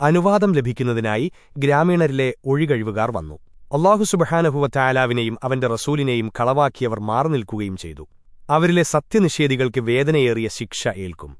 അനുവാദം ലഭിക്കുന്നതിനായി ഗ്രാമീണരിലെ ഒഴികഴിവുകാർ വന്നു. അള്ളാഹു സുബഹാനഹുവറ്റായാലാവിനെയും അവന്റെ റസൂലിനെയും കളവാക്കിയവർ മാറി നിൽക്കുകയും ചെയ്തു. അവരിലെ സത്യനിഷേധികൾക്ക് വേദനയേറിയ ശിക്ഷ ഏൽക്കും.